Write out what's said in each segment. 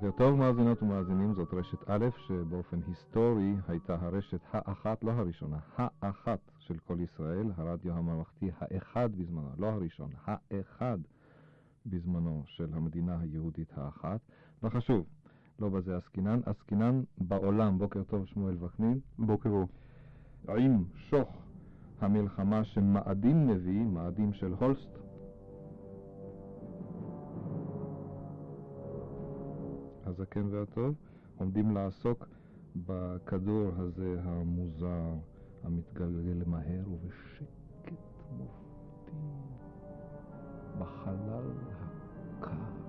בוקר טוב מאזינות ומאזינים, זאת רשת א', שבאופן היסטורי הייתה הרשת האחת, לא הראשונה, האחת של כל ישראל, הרדיו הממלכתי האחד בזמנו, לא הראשון, האחד בזמנו של המדינה היהודית האחת. לא חשוב, לא בזה עסקינן, עסקינן בעולם. בוקר טוב שמואל וקנין. בוקר אור. עם שוך המלחמה שמאדים מביא, מאדים של הולסט, הזקן והטוב, עומדים לעסוק בכדור הזה המוזר, המתגלגל מהר ובשקט מופתי בחלל הקר.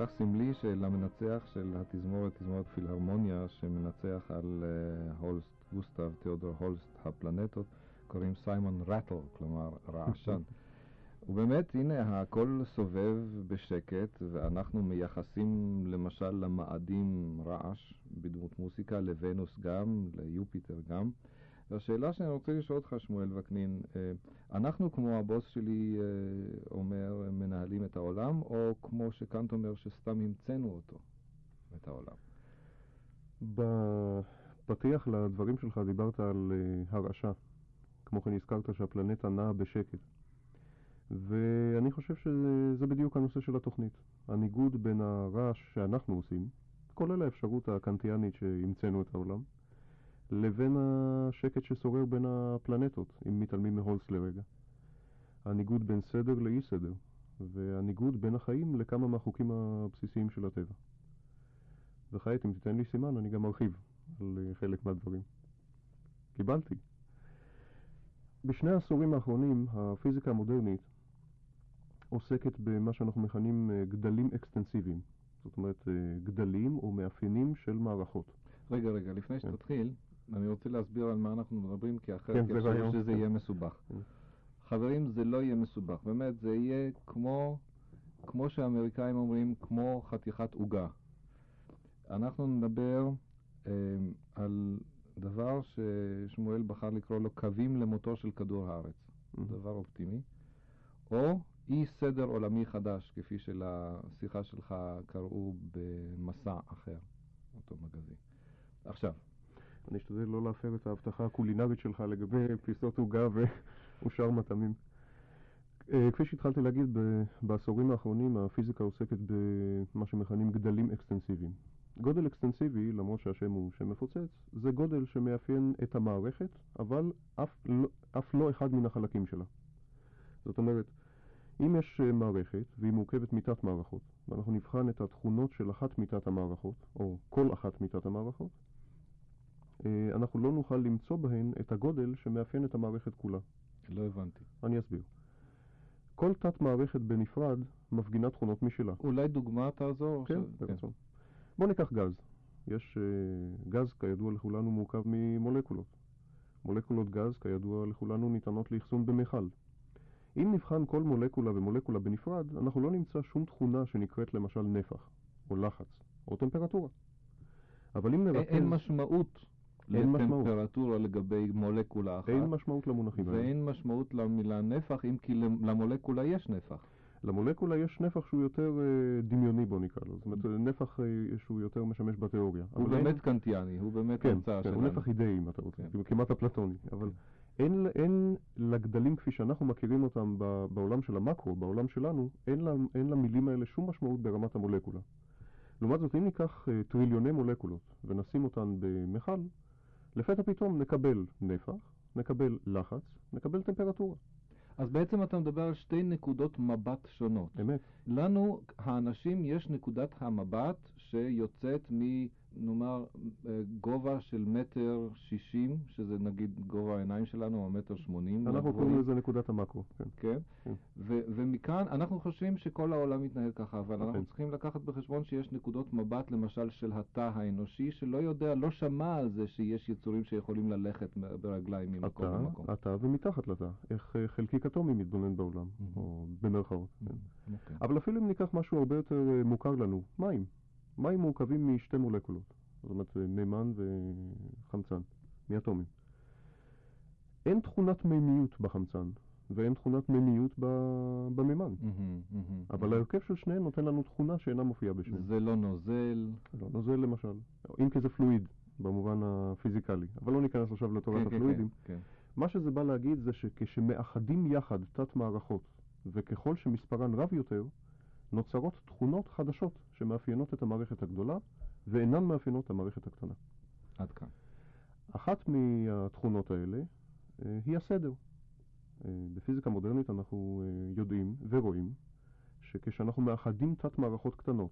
כך סמלי שלמנצח של התזמורת, תזמורת פילהרמוניה, שמנצח על uh, הולסט, גוסטב תיאודור הולסט, הפלנטות, קוראים סיימון רטל, כלומר רעשן. ובאמת, הנה, הכל סובב בשקט, ואנחנו מייחסים למשל למאדים רעש בדמות מוסיקה, לוונוס גם, ליופיטר גם. והשאלה שאני רוצה לשאול אותך, שמואל וקנין, אה, אנחנו כמו הבוס שלי אה, אומר, מנהלים את העולם, או כמו שקאנט אומר, שסתם המצאנו אותו, את העולם? בפתיח לדברים שלך דיברת על אה, הרעשה. כמו כן הזכרת שהפלנטה נעה בשקט. ואני חושב שזה בדיוק הנושא של התוכנית. הניגוד בין הרעש שאנחנו עושים, כולל האפשרות הקנטיאנית שהמצאנו את העולם, לבין השקט ששורר בין הפלנטות, אם מתעלמים מהולס לרגע. הניגוד בין סדר לאי סדר, והניגוד בין החיים לכמה מהחוקים הבסיסיים של הטבע. וכעת, אם תיתן לי סימן, אני גם ארחיב על חלק מהדברים. קיבלתי. בשני העשורים האחרונים, הפיזיקה המודרנית עוסקת במה שאנחנו מכנים אה, גדלים אקסטנסיביים. זאת אומרת, אה, גדלים או מאפיינים של מערכות. רגע, רגע, לפני כן. שתתחיל, אני רוצה להסביר על מה אנחנו מדברים, כי אחרת כן, יחשבו שזה יהיה מסובך. כן. חברים, זה לא יהיה מסובך. באמת, זה יהיה כמו, כמו שהאמריקאים אומרים, כמו חתיכת עוגה. אנחנו נדבר אה, על דבר ששמואל בחר לקרוא לו קווים למותו של כדור הארץ. Mm-hmm. דבר אופטימי. או אי סדר עולמי חדש, כפי שלשיחה שלך קראו במסע אחר, אותו מגזין. עכשיו, אני אשתדל לא להפר את ההבטחה הקולינרית שלך לגבי פיסות עוגה ושאר מטעמים. אה, כפי שהתחלתי להגיד, בעשורים האחרונים הפיזיקה עוסקת במה שמכנים גדלים אקסטנסיביים. גודל אקסטנסיבי, למרות שהשם הוא שם מפוצץ, זה גודל שמאפיין את המערכת, אבל אף לא, אף לא אחד מן החלקים שלה. זאת אומרת, אם יש אה, מערכת והיא מורכבת מתת מערכות, ואנחנו נבחן את התכונות של אחת מתת המערכות, או כל אחת מתת המערכות, אנחנו לא נוכל למצוא בהן את הגודל שמאפיין את המערכת כולה. לא הבנתי. אני אסביר. כל תת מערכת בנפרד מפגינה תכונות משלה. אולי דוגמה תעזור? כן, ברצון. כן. בואו ניקח גז. יש uh, גז, כידוע לכולנו, מורכב ממולקולות. מולקולות גז, כידוע לכולנו, ניתנות לאחסון במכל. אם נבחן כל מולקולה ומולקולה בנפרד, אנחנו לא נמצא שום תכונה שנקראת למשל נפח, או לחץ, או טמפרטורה. אבל אם נרכז... אין משמעות לטמפרטורה לגבי מולקולה אחת. אין משמעות למונחים האלה. ואין משמעות למילה נפח, אם כי למולקולה יש נפח. למולקולה יש נפח שהוא יותר uh, דמיוני בוא נקרא לו, זאת אומרת נפח uh, שהוא יותר משמש בתיאוריה. הוא באמת אין... קנטיאני, הוא באמת כן, המצאה כן, שלנו. הוא נפח אידאי אם אתה רוצה, כן. כמעט אפלטוני, אבל. אין, אין לגדלים כפי שאנחנו מכירים אותם בעולם של המקרו, בעולם שלנו, אין, לה, אין למילים האלה שום משמעות ברמת המולקולה. לעומת זאת, אם ניקח uh, טריליוני מולקולות ונשים אותן במכל, לפתע פתאום נקבל נפח, נקבל לחץ, נקבל טמפרטורה. אז בעצם אתה מדבר על שתי נקודות מבט שונות. אמת. לנו, האנשים, יש נקודת המבט שיוצאת מ... נאמר, אה, גובה של מטר שישים, שזה נגיד גובה העיניים שלנו, או מטר שמונים. אנחנו קוראים לזה נקודת המקרו, כן. כן? כן. ומכאן אנחנו חושבים שכל העולם מתנהל ככה, אבל אנחנו כן. צריכים לקחת בחשבון שיש נקודות מבט, למשל, של התא האנושי, שלא יודע, לא שמע על זה שיש יצורים שיכולים ללכת ברגליים ממקום למקום. התא ומתחת לתא, איך אה, חלקיק אטומי מתבונן בעולם, mm-hmm. או במרכאות. כן. Mm-hmm. אבל אפילו אם ניקח משהו הרבה יותר אה, מוכר לנו, מים. מים מורכבים משתי מולקולות, זאת אומרת מימן וחמצן, מאטומים. אין תכונת מימיות בחמצן, ואין תכונת מימיות במימן. אבל. ההרכב של שניהם נותן לנו תכונה שאינה מופיעה בשניהם. זה לא נוזל. לא נוזל למשל, אם כי זה פלואיד, במובן הפיזיקלי. אבל לא ניכנס עכשיו לתורת כן, כן הפלואידים. כן. מה שזה בא להגיד זה שכשמאחדים יחד תת מערכות, וככל שמספרן רב יותר, נוצרות תכונות חדשות שמאפיינות את המערכת הגדולה ואינן מאפיינות את המערכת הקטנה. עד כאן. אחת מהתכונות האלה אה, היא הסדר. אה, בפיזיקה מודרנית אנחנו אה, יודעים ורואים שכשאנחנו מאחדים תת מערכות קטנות,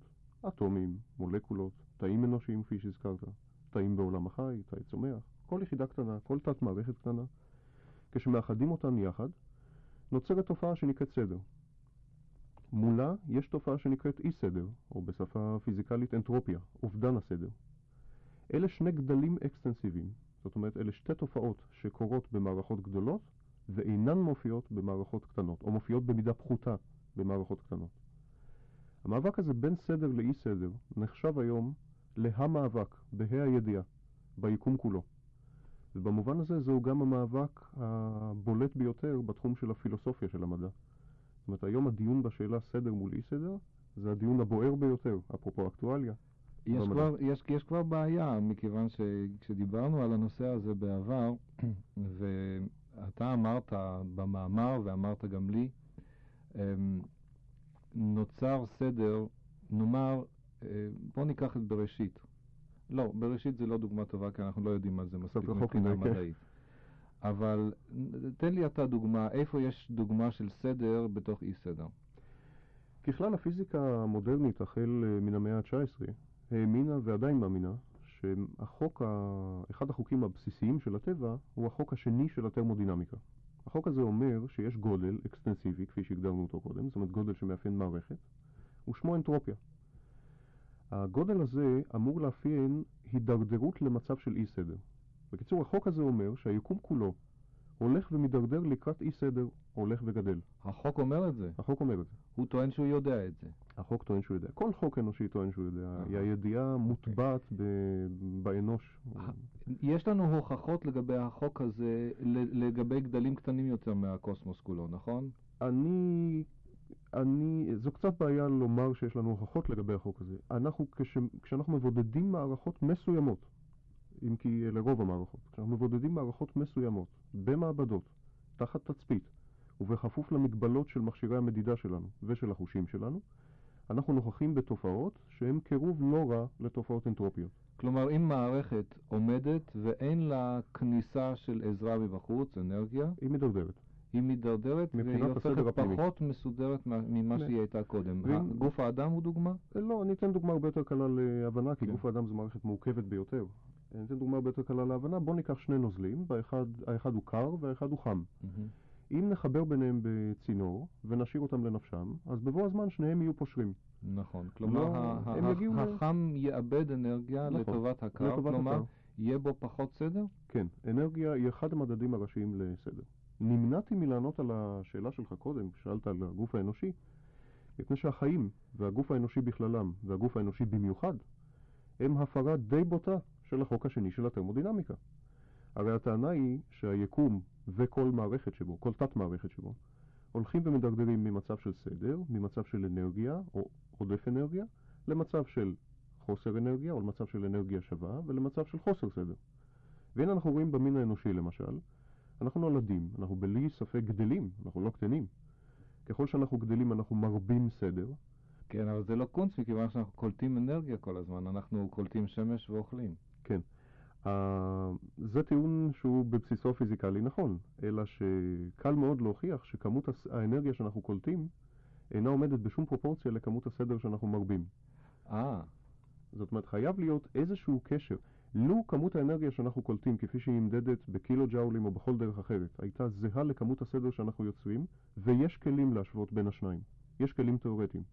אטומים, מולקולות, תאים אנושיים כפי שהזכרת, תאים בעולם החי, תאי צומח, כל יחידה קטנה, כל תת מערכת קטנה, כשמאחדים אותן יחד, נוצרת תופעה שנקראת סדר. מולה יש תופעה שנקראת אי סדר, או בשפה פיזיקלית אנטרופיה, אובדן הסדר. אלה שני גדלים אקסטנסיביים, זאת אומרת אלה שתי תופעות שקורות במערכות גדולות ואינן מופיעות במערכות קטנות, או מופיעות במידה פחותה במערכות קטנות. המאבק הזה בין סדר לאי סדר נחשב היום להמאבק, בה"א הידיעה, ביקום כולו. ובמובן הזה זהו גם המאבק הבולט ביותר בתחום של הפילוסופיה של המדע. זאת אומרת, היום הדיון בשאלה סדר מול אי סדר, זה הדיון הבוער ביותר, אפרופו אקטואליה. יש כבר, יש, יש כבר בעיה, מכיוון שכשדיברנו על הנושא הזה בעבר, ואתה אמרת במאמר ואמרת גם לי, אמ, נוצר סדר, נאמר, אה, בוא ניקח את בראשית. לא, בראשית זה לא דוגמה טובה, כי אנחנו לא יודעים מה זה מספיק מבחינה כן. מדעית. אבל תן לי אתה דוגמה, איפה יש דוגמה של סדר בתוך אי סדר? ככלל הפיזיקה המודרנית החל אה, מן המאה ה-19 האמינה ועדיין מאמינה שהחוק, אחד החוקים הבסיסיים של הטבע הוא החוק השני של התרמודינמיקה. החוק הזה אומר שיש גודל אקסטנסיבי, כפי שהגדרנו אותו קודם, זאת אומרת גודל שמאפיין מערכת, ושמו אנטרופיה. הגודל הזה אמור לאפיין הידרדרות למצב של אי סדר. בקיצור, החוק הזה אומר שהיקום כולו הולך ומידרדר לקראת אי סדר, הולך וגדל. החוק אומר את זה? החוק אומר את זה. הוא טוען שהוא יודע את זה. החוק טוען שהוא יודע. כל חוק אנושי טוען שהוא יודע. היא הידיעה. מוטבעת באנוש. יש לנו הוכחות לגבי החוק הזה, לגבי גדלים קטנים יותר מהקוסמוס כולו, נכון? אני... אני, זו קצת בעיה לומר שיש לנו הוכחות לגבי החוק הזה. אנחנו, כש, כשאנחנו מבודדים מערכות מסוימות, אם כי לרוב המערכות. כשאנחנו מבודדים מערכות מסוימות במעבדות, תחת תצפית, ובכפוף למגבלות של מכשירי המדידה שלנו ושל החושים שלנו, אנחנו נוכחים בתופעות שהן קירוב לא רע לתופעות אנטרופיות. כלומר, אם מערכת עומדת ואין לה כניסה של עזרה מבחוץ, אנרגיה, היא מידרדרת. היא מידרדרת והיא הופכת. פחות מסודרת מה- ממה. שהיא הייתה קודם. ואם- גוף האדם הוא דוגמה? לא, אני אתן דוגמה הרבה יותר קלה להבנה, כי כן. גוף האדם זו מערכת מורכבת ביותר. אני אתן דוגמה הרבה יותר קלה להבנה. בואו ניקח שני נוזלים, באחד, האחד הוא קר והאחד הוא חם. מהמם. אם נחבר ביניהם בצינור ונשאיר אותם לנפשם, אז בבוא הזמן שניהם יהיו פושרים. נכון. כלומר, לא, ה- יגיעו ל- החם יאבד אנרגיה נכון, לטובת הקר, לטובת כלומר, הקר. יהיה בו פחות סדר? כן, אנרגיה היא אחד המדדים הראשיים לסדר. נמנעתי מלענות על השאלה שלך קודם, שאלת על הגוף האנושי, מפני שהחיים, והגוף האנושי בכללם, והגוף האנושי במיוחד, הם הפרה די בוטה של החוק השני של התרמודינמיקה. הרי הטענה היא שהיקום וכל מערכת שבו, כל תת-מערכת שבו, הולכים ומדרדרים ממצב של סדר, ממצב של אנרגיה או עודף אנרגיה, למצב של חוסר אנרגיה או למצב של אנרגיה שווה ולמצב של חוסר סדר. והנה אנחנו רואים במין האנושי למשל, אנחנו נולדים, אנחנו בלי ספק גדלים, אנחנו לא קטנים. ככל שאנחנו גדלים אנחנו מרבים סדר, כן, אבל זה לא קונץ מכיוון שאנחנו קולטים אנרגיה כל הזמן, אנחנו קולטים שמש ואוכלים. זה טיעון שהוא בבסיסו פיזיקלי נכון, אלא שקל מאוד להוכיח שכמות האנרגיה שאנחנו קולטים אינה עומדת בשום פרופורציה לכמות הסדר שאנחנו מרבים. אה, זאת אומרת, חייב להיות איזשהו קשר. לו כמות האנרגיה שאנחנו קולטים, כפי שהיא נמדדת בקילו ג'אולים או בכל דרך אחרת, הייתה זהה לכמות הסדר שאנחנו יוצרים, ויש כלים להשוות בין השניים. יש כלים תאורטיים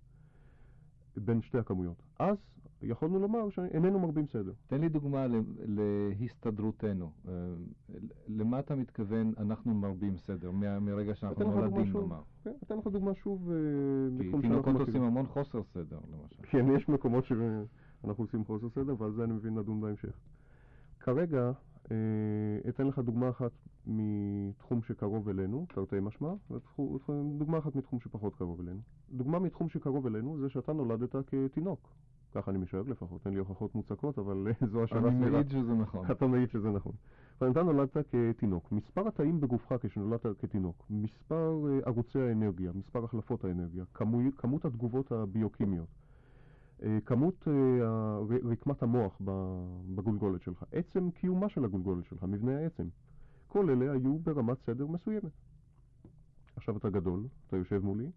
בין שתי הכמויות. אז יכולנו לומר שאיננו מרבים סדר. תן לי דוגמה להסתדרותנו. אה, למה אתה מתכוון אנחנו מרבים סדר, מרגע שאנחנו נולדים. נאמר? כן, אתן לך דוגמה שוב אה, כי תינוקות עושים. המון חוסר סדר, למשל. כן, יש מקומות שאנחנו עושים חוסר סדר, ועל זה אני מבין נדון בהמשך. כרגע, אתן לך דוגמה אחת מתחום שקרוב אלינו, תרתי משמע, ודוגמה אחת מתחום שפחות קרוב אלינו. דוגמה מתחום שקרוב אלינו זה שאתה נולדת כתינוק. ככה אני משער לפחות, אין לי הוכחות מוצקות, אבל אה, זו השערה אני סבירה. מעיד שזה נכון. אתה מעיד שזה נכון. אבל אתה נולדת כתינוק. מספר התאים בגופך כשנולדת כתינוק, מספר אה, ערוצי האנרגיה, מספר החלפות האנרגיה, כמות, כמות התגובות הביוקימיות, אה, כמות אה, ה- ר- רקמת המוח בגולגולת שלך, עצם קיומה של הגולגולת שלך, מבנה העצם, כל אלה היו ברמת סדר מסוימת. עכשיו אתה גדול, אתה יושב מולי,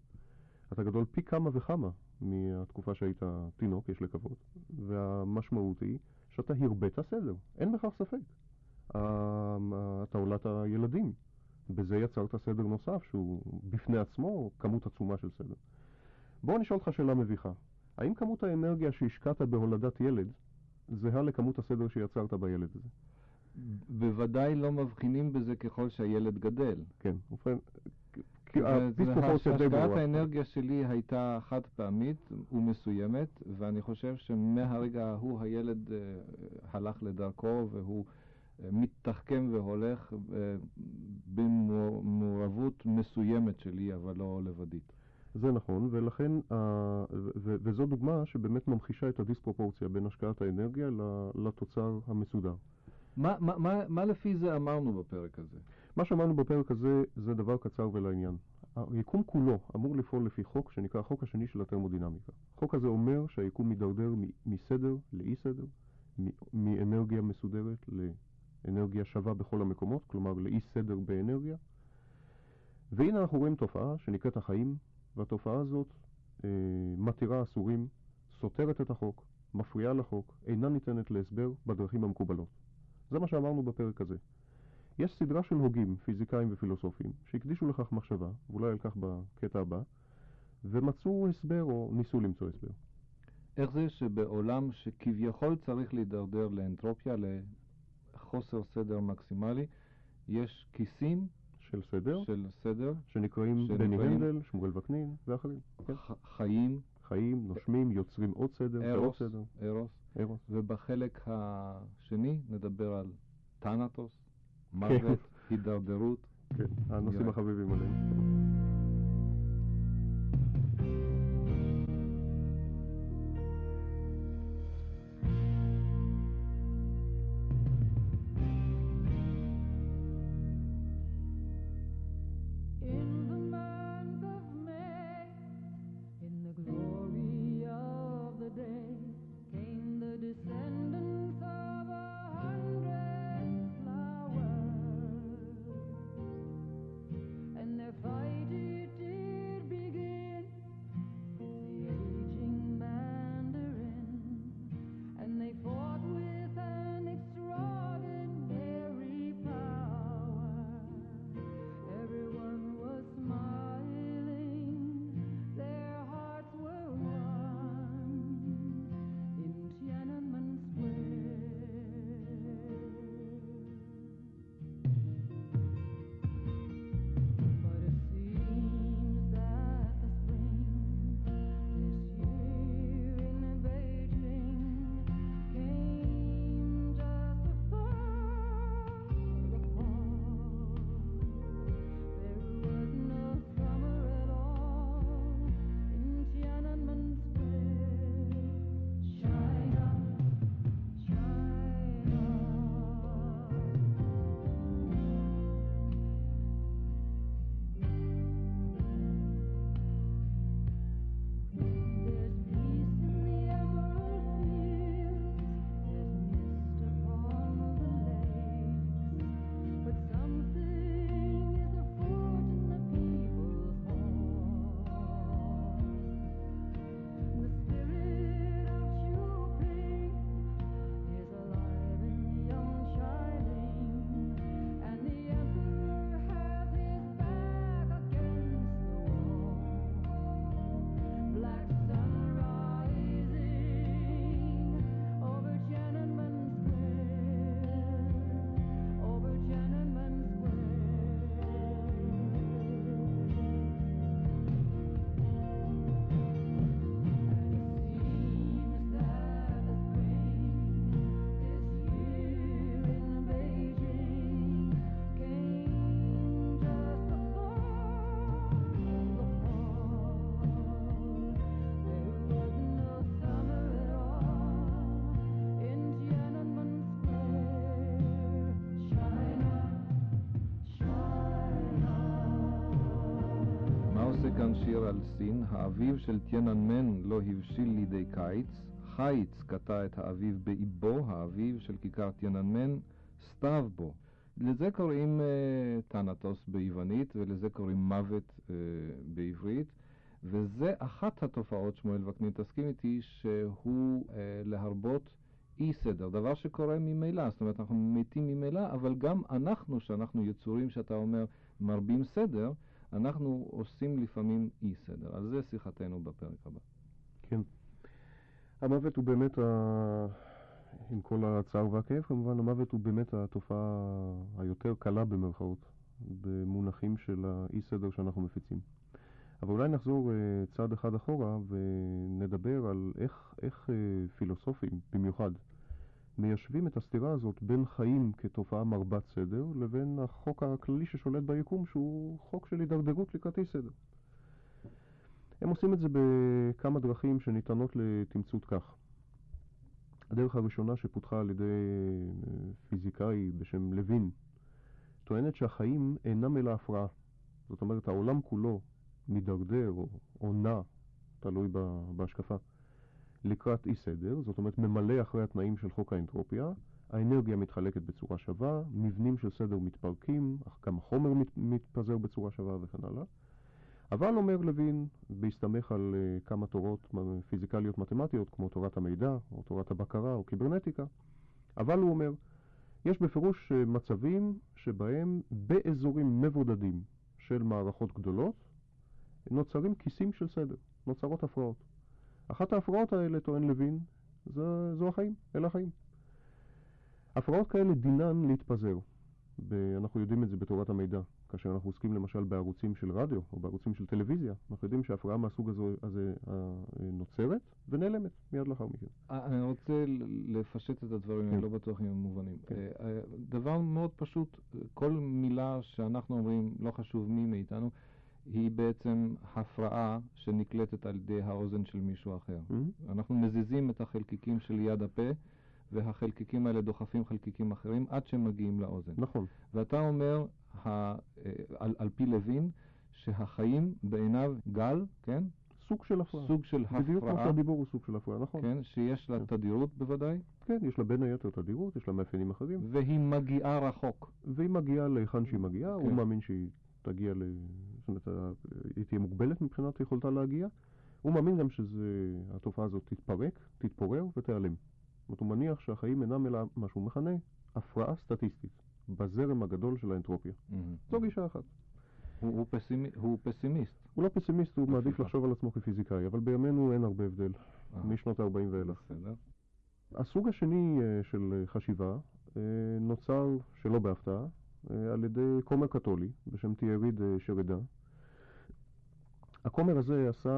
אתה גדול פי כמה וכמה מהתקופה שהיית תינוק, יש לקוות, והמשמעות היא שאתה הרבית סדר, אין בכך ספק. אה, אתה הולדת ילדים, בזה יצרת סדר נוסף שהוא בפני עצמו כמות עצומה של סדר. בוא אני אשאל אותך שאלה מביכה. האם כמות האנרגיה שהשקעת בהולדת ילד זהה לכמות הסדר שיצרת בילד הזה? בוודאי לא מבחינים בזה ככל שהילד גדל. כן, ובכן, השקעת. האנרגיה שלי הייתה חד פעמית ומסוימת, ואני חושב שמהרגע ההוא הילד אה, הלך לדרכו והוא אה, מתחכם והולך אה, במעורבות מסוימת שלי, אבל לא לבדית. זה נכון, ולכן, ה- ו- ו- וזו דוגמה שבאמת ממחישה את הדיספרופורציה בין השקעת האנרגיה לתוצר המסודר. מה, מה, מה, מה לפי זה אמרנו בפרק הזה? מה שאמרנו בפרק הזה זה דבר קצר ולעניין. היקום כולו אמור לפעול לפי חוק שנקרא החוק השני של התרמודינמיקה. החוק הזה אומר שהיקום מידרדר מסדר לאי סדר, מאנרגיה מסודרת לאנרגיה שווה בכל המקומות, כלומר לאי סדר באנרגיה. והנה אנחנו רואים תופעה שנקראת החיים, והתופעה הזאת אה, מתירה אסורים, סותרת את החוק, מפריעה לחוק, אינה ניתנת להסבר בדרכים המקובלות. זה מה שאמרנו בפרק הזה. יש סדרה של הוגים, פיזיקאים ופילוסופים, שהקדישו לכך מחשבה, ואולי על כך בקטע הבא, ומצאו הסבר או ניסו למצוא הסבר. איך זה שבעולם שכביכול צריך להידרדר לאנטרופיה, לחוסר סדר מקסימלי, יש כיסים של סדר, של סדר, שנקראים בני הנדל, שמואל וקנין ואחרים. כן. חיים, חיים, נושמים, יוצרים עוד סדר ועוד סדר. ארוס, ארוס. ובחלק השני נדבר על טנטוס, מוות, הידרדרות. כן, הנושאים. החביבים עליהם. סין, האביב של טיאננמן לא הבשיל לידי קיץ, חיץ קטע את האביב באיבו, האביב של כיכר טיאננמן סתיו בו. לזה קוראים uh, טנטוס ביוונית, ולזה קוראים מוות uh, בעברית, וזה אחת התופעות, שמואל וקנין, תסכים איתי, שהוא uh, להרבות אי סדר, דבר שקורה ממילא, זאת אומרת אנחנו מתים ממילא, אבל גם אנחנו, שאנחנו יצורים שאתה אומר מרבים סדר, אנחנו עושים לפעמים אי סדר. על זה שיחתנו בפרק הבא. כן. המוות הוא באמת, ה... עם כל הצער והכאב כמובן, המוות הוא באמת התופעה היותר קלה במרכאות, במונחים של האי סדר שאנחנו מפיצים. אבל אולי נחזור uh, צעד אחד אחורה ונדבר על איך, איך uh, פילוסופים, במיוחד, מיישבים את הסתירה הזאת בין חיים כתופעה מרבת סדר לבין החוק הכללי ששולט ביקום שהוא חוק של הידרדרות לקראת אי סדר. הם עושים את זה בכמה דרכים שניתנות לתמצות כך. הדרך הראשונה שפותחה על ידי אה, פיזיקאי בשם לוין טוענת שהחיים אינם אלא הפרעה. זאת אומרת, העולם כולו מידרדר או, או נע, תלוי בהשקפה, לקראת אי סדר, זאת אומרת ממלא אחרי התנאים של חוק האנטרופיה, האנרגיה מתחלקת בצורה שווה, מבנים של סדר מתפרקים, גם החומר מת, מתפזר בצורה שווה וכן הלאה. אבל אומר לוין, בהסתמך על uh, כמה תורות פיזיקליות מתמטיות, כמו תורת המידע, או תורת הבקרה, או קיברנטיקה, אבל הוא אומר, יש בפירוש uh, מצבים שבהם באזורים מבודדים של מערכות גדולות נוצרים כיסים של סדר, נוצרות הפרעות. אחת ההפרעות האלה, טוען לוין, זו, זו החיים, אלה החיים. הפרעות כאלה דינן להתפזר. אנחנו יודעים את זה בתורת המידע. כאשר אנחנו עוסקים למשל בערוצים של רדיו או בערוצים של טלוויזיה, אנחנו יודעים שהפרעה מהסוג הזה, הזה אה, נוצרת ונעלמת מיד לאחר מכן. אה, אני רוצה לפשט את הדברים, כן. אני לא בטוח אם הם מובנים. כן. אה, דבר מאוד פשוט, כל מילה שאנחנו אומרים, לא חשוב מי מאיתנו, היא בעצם הפרעה שנקלטת על ידי האוזן של מישהו אחר. Mm-hmm. אנחנו מזיזים את החלקיקים של יד הפה, והחלקיקים האלה דוחפים חלקיקים אחרים עד שהם מגיעים לאוזן. נכון. ואתה אומר, ה, אה, על, על פי לוין, שהחיים בעיניו גל, כן? סוג של הפרעה. סוג של הפרעה. בדיוק כמו שהדיבור הוא סוג של הפרעה, נכון. כן, שיש לה כן. תדירות בוודאי. כן, יש לה בין היתר תדירות, יש לה מאפיינים אחרים. והיא מגיעה רחוק. והיא מגיעה להיכן שהיא מגיעה, כן. הוא מאמין שהיא תגיע אומרת, היא תהיה מוגבלת מבחינת יכולתה להגיע. הוא מאמין גם שהתופעה הזאת תתפרק, תתפורר ותיעלם. זאת אומרת, הוא מניח שהחיים אינם אלא מה שהוא מכנה הפרעה סטטיסטית, בזרם הגדול של האנטרופיה. זו גישה אחת. הוא, פסימי, הוא פסימיסט. הוא לא פסימיסט, הוא מעדיף לחשוב על עצמו כפיזיקאי, אבל בימינו אין הרבה הבדל, אה. משנות ה-40 ואילך. הסוג השני אה, של חשיבה אה, נוצר, שלא בהפתעה, על ידי כומר קתולי בשם תיאריד שרדה. הכומר הזה עשה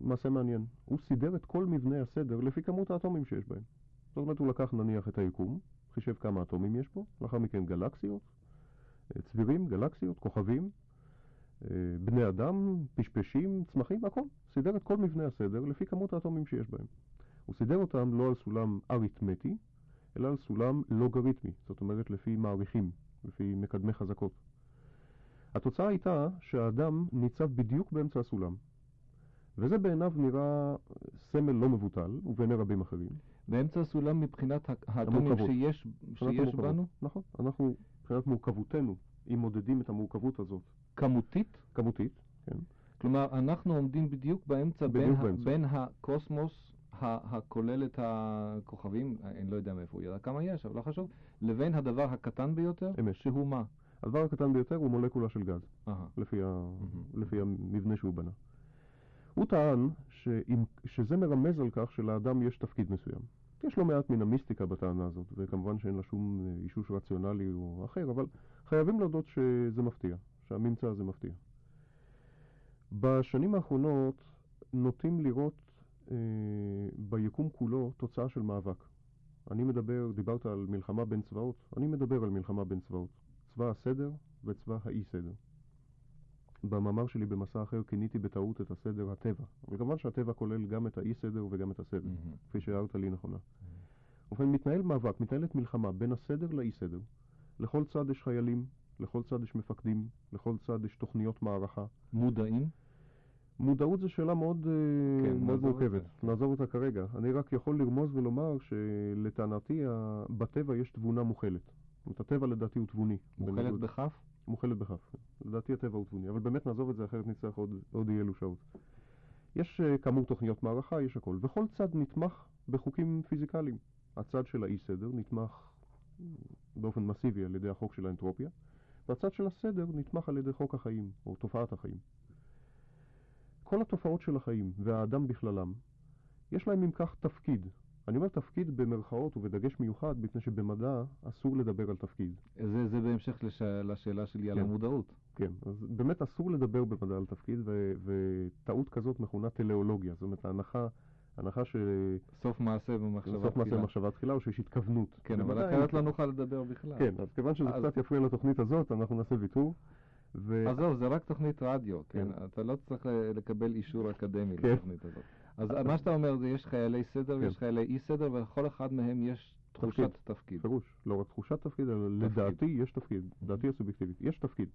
מעשה מעניין. הוא סידר את כל מבנה הסדר לפי כמות האטומים שיש בהם. זאת אומרת, הוא לקח נניח את היקום, חישב כמה אטומים יש פה, לאחר מכן גלקסיות, צבירים, גלקסיות, כוכבים, בני אדם, פשפשים, צמחים, הכל. סידר את כל מבנה הסדר לפי כמות האטומים שיש בהם. הוא סידר אותם לא על סולם אריתמטי, אלא על סולם לוגריתמי, זאת אומרת לפי מעריכים, לפי מקדמי חזקות. התוצאה הייתה שהאדם ניצב בדיוק באמצע הסולם, וזה בעיניו נראה סמל לא מבוטל, ובעיני רבים אחרים. באמצע הסולם מבחינת האטומים שיש, שיש בנו? נכון, אנחנו, מבחינת מורכבותנו, אם מודדים את המורכבות הזאת. כמותית? כמותית, כן. כלומר, אנחנו עומדים בדיוק באמצע, בדיוק בין, באמצע. בין הקוסמוס הכולל את הכוכבים, אני לא יודע מאיפה הוא ידע כמה יש, אבל לא חשוב, לבין הדבר הקטן ביותר, אמת. שהוא מה? הדבר הקטן ביותר הוא מולקולה של גז, לפי, ה... לפי המבנה שהוא בנה. הוא טען שאם... שזה מרמז על כך שלאדם יש תפקיד מסוים. יש לא מעט מן המיסטיקה בטענה הזאת, וכמובן שאין לה שום אה, אישוש רציונלי או אחר, אבל חייבים להודות שזה מפתיע, שהממצא הזה מפתיע. בשנים האחרונות נוטים לראות אה, ביקום כולו תוצאה של מאבק. אני מדבר, דיברת על מלחמה בין צבאות, אני מדבר על מלחמה בין צבאות. צבא הסדר וצבא האי-סדר. במאמר שלי במסע אחר כיניתי בטעות את הסדר הטבע. אבל כמובן שהטבע כולל גם את האי-סדר וגם את הסדר, mm-hmm. כפי שהערת לי נכונה. Mm-hmm. ובכן, מתנהל מאבק, מתנהלת מלחמה בין הסדר לאי-סדר. לכל צד יש חיילים, לכל צד יש מפקדים, לכל צד יש תוכניות מערכה. מודעים? מודעות זו שאלה מאוד, אה, כן, מאוד מורכבת, זה. נעזוב אותה כרגע. אני רק יכול לרמוז ולומר שלטענתי בטבע יש תבונה מוכלת. זאת אומרת, הטבע לדעתי הוא תבוני. מוכלת בכף? מוכלת בכף. לדעתי הטבע הוא תבוני, אבל באמת נעזוב את זה, אחרת נצטרך עוד, עוד אי אלו שעות. יש אה, כאמור תוכניות מערכה, יש הכל, וכל צד נתמך בחוקים פיזיקליים. הצד של האי סדר נתמך באופן מסיבי על ידי החוק של האנטרופיה, והצד של הסדר נתמך על ידי חוק החיים, או תופעת החיים. כל התופעות של החיים, והאדם בכללם, יש להם אם כך תפקיד. אני אומר תפקיד במרכאות ובדגש מיוחד, מפני שבמדע אסור לדבר על תפקיד. זה, זה בהמשך לש... לשאלה שלי על כן. המודעות. כן, אז באמת אסור לדבר במדע על תפקיד, ו- וטעות כזאת מכונה טלאולוגיה. זאת אומרת, ההנחה, הנחה סוף מעשה במחשבה שסוף מעשה תחילה. מחשבה תחילה, או שיש התכוונות. כן, אבל אחרת לא נוכל לדבר בכלל. כן, אז כיוון שזה אז- קצת יפריע לתוכנית הזאת, אנחנו נעשה ויתור. ו... עזוב, זה רק תוכנית רדיו, כן? כן. אתה לא צריך לקבל אישור אקדמי כן. לתוכנית הזאת. אז מה שאתה אומר זה יש חיילי סדר כן. ויש חיילי אי סדר, ולכל אחד מהם יש תחושת תפקיד. פירוש, לא רק תחושת תפקיד, אלא לדעתי יש תפקיד, דעתי הסובייקטיבית, יש תפקיד.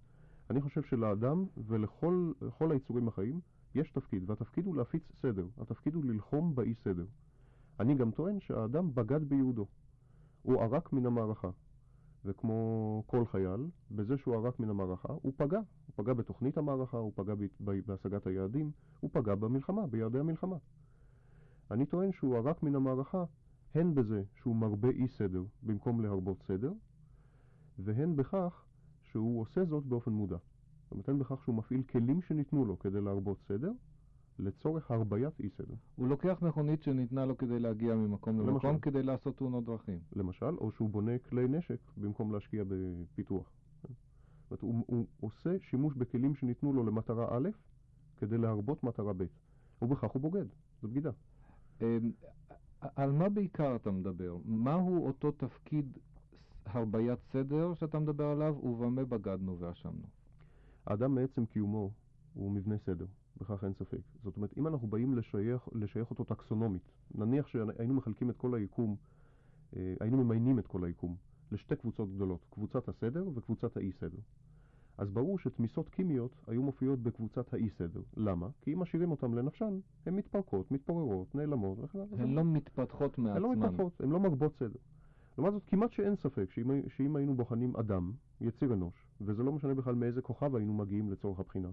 אני חושב שלאדם ולכל לכל היצורים החיים יש תפקיד, והתפקיד הוא להפיץ סדר, התפקיד הוא ללחום באי סדר. אני גם טוען שהאדם בגד בייעודו, הוא ערק מן המערכה, וכמו כל חייל, בזה שהוא ערק מן המערכה, הוא פגע, הוא פגע בתוכנית המערכה, הוא פגע בהשגת היעדים, הוא פגע במלחמה, ביעדי המלחמה. אני טוען שהוא ערק מן המערכה הן בזה שהוא מרבה אי סדר במקום להרבות סדר, והן בכך שהוא עושה זאת באופן מודע. זאת אומרת, הן בכך שהוא מפעיל כלים שניתנו לו כדי להרבות סדר, לצורך הרביית אי סדר. הוא לוקח מכונית שניתנה לו כדי להגיע ממקום למשל. למקום כדי לעשות תאונות דרכים. למשל, או שהוא בונה כלי נשק במקום להשקיע בפיתוח. זאת אומרת, הוא, הוא עושה שימוש בכלים שניתנו לו למטרה א' כדי להרבות מטרה ב', ובכך הוא בוגד, זו בגידה. אמ, על מה בעיקר אתה מדבר? מהו אותו תפקיד הרביית סדר שאתה מדבר עליו, ובמה בגדנו ואשמנו? האדם מעצם קיומו הוא מבנה סדר, בכך אין ספק. זאת אומרת, אם אנחנו באים לשייך, לשייך אותו טקסונומית, נניח שהיינו מחלקים את כל היקום, אה, היינו ממיינים את כל היקום לשתי קבוצות גדולות, קבוצת הסדר וקבוצת האי סדר. אז ברור שתמיסות קימיות היו מופיעות בקבוצת האי סדר. למה? כי אם משאירים אותן לנפשן, הן מתפרקות, מתפוררות, נעלמות וכן הלאה. הן לא מתפתחות הן לא מעצמן. מתפתחות, הן לא מרבות סדר. לעומת זאת, כמעט שאין ספק שאם, שאם היינו בוחנים אדם, יציר אנוש, וזה לא משנה בכלל מאיזה כוכב היינו מגיעים לצורך הבחינה,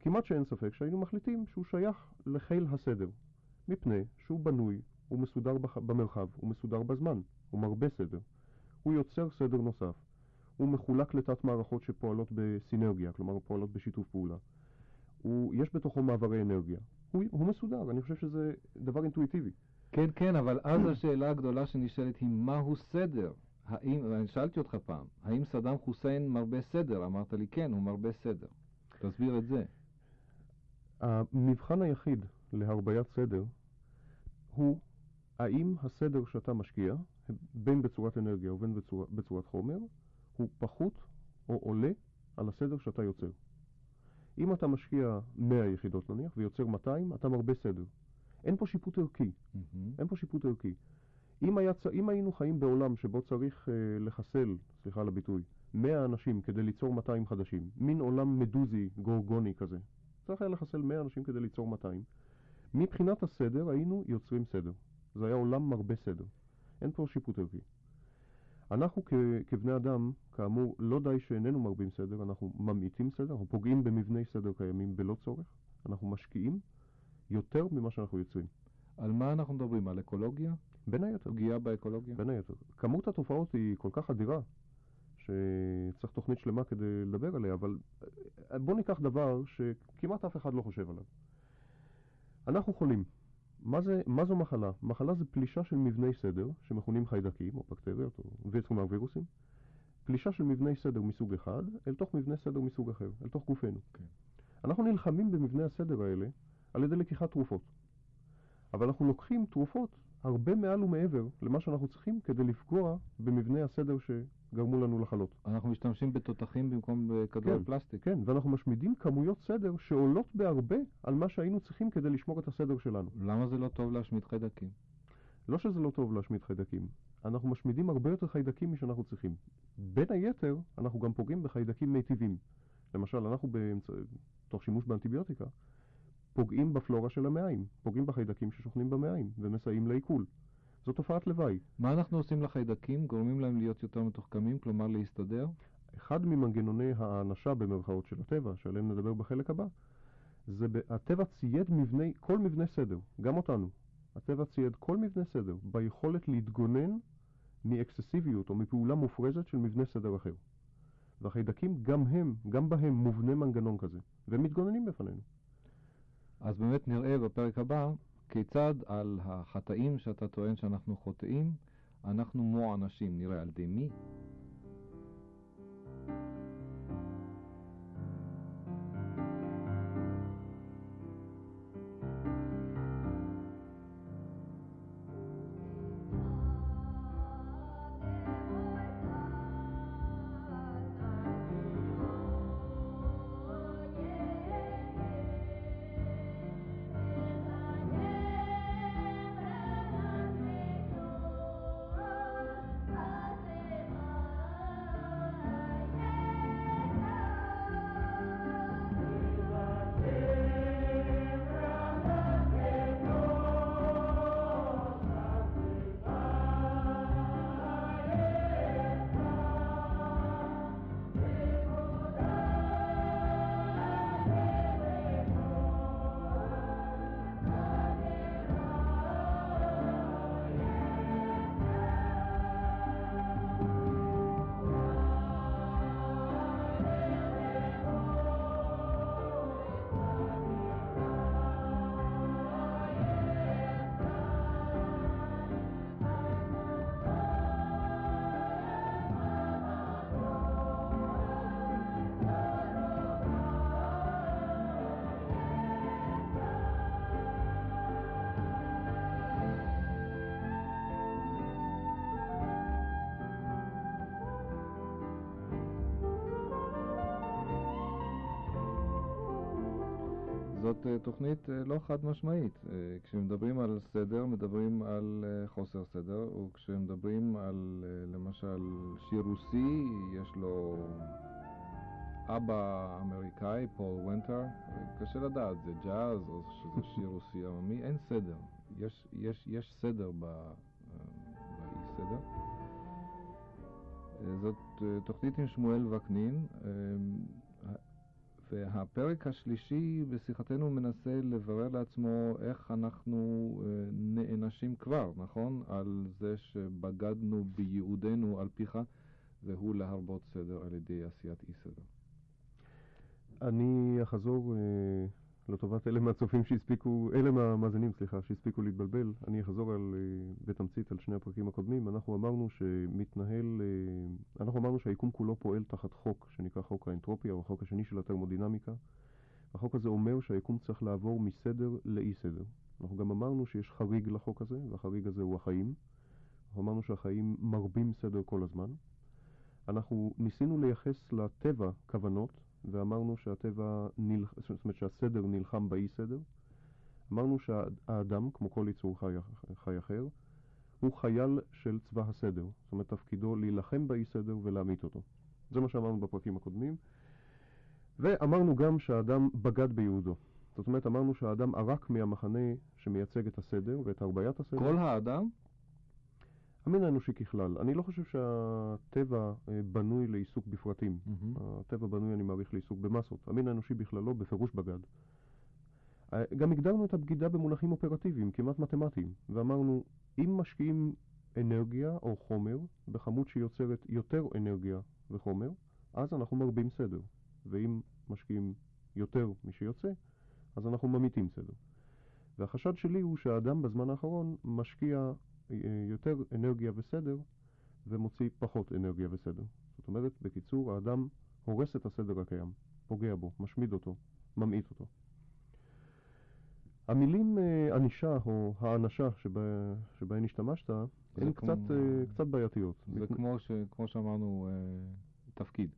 כמעט שאין ספק שהיינו מחליטים שהוא שייך לחיל הסדר, מפני שהוא בנוי, הוא מסודר. במרחב, הוא מסודר בזמן, הוא מרבה סדר, הוא יוצר סדר נוסף, הוא מחולק לתת מערכות שפועלות בסינרגיה, כלומר פועלות בשיתוף פעולה. הוא, יש בתוכו מעברי אנרגיה. הוא, הוא מסודר, אני חושב שזה דבר אינטואיטיבי. כן, כן, אבל אז השאלה הגדולה שנשאלת היא מהו סדר? האם, ואני שאלתי אותך פעם, האם סדאם חוסיין מרבה סדר? אמרת לי כן, הוא מרבה סדר. תסביר את זה. המבחן היחיד להרביית סדר הוא האם הסדר שאתה משקיע, בין בצורת אנרגיה ובין בצורה, בצורת חומר, הוא פחות או עולה על הסדר שאתה יוצר. אם אתה משקיע 100 יחידות נניח ויוצר 200, אתה מרבה סדר. אין פה שיפוט ערכי. מהמם. אין פה שיפוט ערכי. אם, היה, אם היינו חיים בעולם שבו צריך אה, לחסל, סליחה על הביטוי, 100 אנשים כדי ליצור 200 חדשים, מין עולם מדוזי, גורגוני כזה, צריך היה לחסל 100 אנשים כדי ליצור 200, מבחינת הסדר היינו יוצרים סדר. זה היה עולם מרבה סדר. אין פה שיפוט ערכי. אנחנו כ- כבני אדם, כאמור, לא די שאיננו מרבים סדר, אנחנו ממעיטים סדר, אנחנו פוגעים במבני סדר קיימים בלא צורך, אנחנו משקיעים יותר ממה שאנחנו יוצרים. על מה אנחנו מדברים? על אקולוגיה? בין היתר. פגיעה באקולוגיה? בין היתר. כמות התופעות היא כל כך אדירה, שצריך תוכנית שלמה כדי לדבר עליה, אבל אה, בוא ניקח דבר שכמעט אף אחד לא חושב עליו. אנחנו חולים. מה, זה, מה זו מחלה? מחלה זה פלישה של מבני סדר, שמכונים חיידקים או בקטריות או ויצומר וירוסים, פלישה של מבני סדר מסוג אחד אל תוך מבנה סדר מסוג אחר, אל תוך גופנו. כן. אנחנו נלחמים במבני הסדר האלה על ידי לקיחת תרופות. אבל אנחנו לוקחים תרופות הרבה מעל ומעבר למה שאנחנו צריכים כדי לפגוע במבנה הסדר שגרמו לנו לחלות. אנחנו משתמשים בתותחים במקום בכדורי כן. פלסטיק. כן, ואנחנו משמידים כמויות סדר שעולות בהרבה על מה שהיינו צריכים כדי לשמור את הסדר שלנו. למה זה לא טוב להשמיד חיידקים? לא שזה לא טוב להשמיד חיידקים. אנחנו משמידים הרבה יותר חיידקים משאנחנו צריכים. בין היתר, אנחנו גם פוגעים בחיידקים מיטיבים. למשל, אנחנו באמצע, תוך שימוש באנטיביוטיקה, פוגעים בפלורה של המעיים, פוגעים בחיידקים ששוכנים במעיים ומסייעים לעיכול. זו תופעת לוואי. מה אנחנו עושים לחיידקים? גורמים להם להיות יותר מתוחכמים, כלומר להסתדר? אחד ממנגנוני האנשה במרכאות של הטבע, שעליהם נדבר בחלק הבא, זה הטבע צייד מבני, כל מבנה סדר, גם אותנו. הטבע צייד כל מבנה סדר ביכולת להתגונן מאקססיביות או מפעולה מופרזת של מבנה סדר אחר. והחיידקים גם הם, גם בהם מובנה מנגנון כזה, והם מתגוננים בפנינו. אז באמת נראה בפרק הבא כיצד על החטאים שאתה טוען שאנחנו חוטאים, אנחנו מוענשים, נראה על ידי מי זאת אה, תוכנית אה, לא חד משמעית. אה, כשמדברים על סדר, מדברים על חוסר סדר, וכשמדברים על למשל שיר רוסי, יש לו אבא אמריקאי, פול ונטר, קשה לדעת, זה ג'אז או שזה שיר רוסי עממי, אין סדר. יש, יש, יש סדר באי סדר. זאת תוכנית עם שמואל וקנין. והפרק השלישי בשיחתנו מנסה לברר לעצמו איך אנחנו אה, נענשים כבר, נכון? על זה שבגדנו בייעודנו על פיך, והוא להרבות סדר על ידי עשיית אי סדר. אני אחזור אה, לטובת אלה מהצופים שהספיקו, אלה מהמאזינים, סליחה, שהספיקו להתבלבל, אני אחזור על, אה, בתמצית על שני הפרקים הקודמים. אנחנו אמרנו שמתנהל, אה, אנחנו אמרנו שהיקום כולו פועל תחת חוק שנקרא חוק האנטרופיה, או החוק השני של התרמודינמיקה. החוק הזה אומר שהיקום צריך לעבור מסדר לאי סדר. אנחנו גם אמרנו שיש חריג לחוק הזה, והחריג הזה הוא החיים. אנחנו אמרנו שהחיים מרבים סדר כל הזמן. אנחנו ניסינו לייחס לטבע כוונות, ואמרנו שהטבע, נל... זאת אומרת שהסדר נלחם באי סדר. אמרנו שהאדם, כמו כל יצור חי, חי אחר, הוא חייל של צבא הסדר. זאת אומרת, תפקידו להילחם באי סדר ולהמית אותו. זה מה שאמרנו בפרקים הקודמים. ואמרנו גם שהאדם בגד ביהודו. זאת אומרת, אמרנו שהאדם ערק מהמחנה שמייצג את הסדר ואת הרביית הסדר. כל האדם? המין האנושי ככלל. אני לא חושב שהטבע אה, בנוי לעיסוק בפרטים. Mm-hmm. הטבע בנוי, אני מעריך, לעיסוק במסות. המין האנושי בכללו בפירוש בגד. אה, גם הגדרנו את הבגידה במונחים אופרטיביים, כמעט מתמטיים, ואמרנו, אם משקיעים אנרגיה או חומר בכמות שיוצרת יותר אנרגיה וחומר, אז אנחנו מרבים סדר. ואם משקיעים יותר משיוצא, אז אנחנו ממיתים סדר. והחשד שלי הוא שהאדם בזמן האחרון משקיע יותר אנרגיה וסדר ומוציא פחות אנרגיה וסדר. זאת אומרת, בקיצור, האדם הורס את הסדר הקיים, פוגע בו, משמיד אותו, ממעיט אותו. המילים אה, ענישה או האנשה שבה, שבהן השתמשת, הן כמו... קצת, אה, קצת בעייתיות. זה מת... כמו, ש... כמו שאמרנו, תפקיד.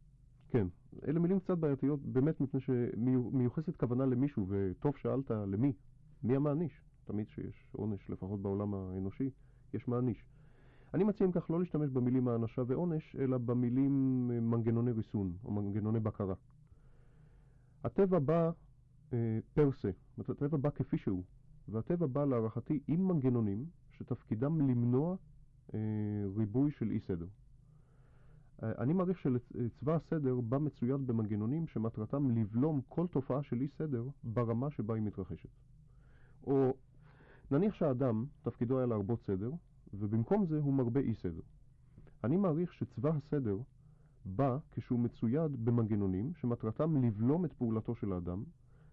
כן, אלה מילים קצת בעייתיות באמת מפני שמיוחסת כוונה למישהו, וטוב שאלת למי, מי המעניש? תמיד שיש עונש, לפחות בעולם האנושי, יש מעניש. אני מציע אם כך לא להשתמש במילים האנשה ועונש, אלא במילים אה, מנגנוני ריסון או מנגנוני בקרה. הטבע בא אה, פר סה, זאת אומרת, הטבע בא כפי שהוא, והטבע בא להערכתי עם מנגנונים שתפקידם למנוע אה, ריבוי של אי סדר. אה, אני מעריך שצבא הסדר בא מצויד במנגנונים שמטרתם לבלום כל תופעה של אי סדר ברמה שבה היא מתרחשת. או נניח שהאדם, תפקידו היה להרבות סדר, ובמקום זה הוא מרבה אי סדר. אני מעריך שצבא הסדר בא כשהוא מצויד במנגנונים שמטרתם לבלום את פעולתו של האדם,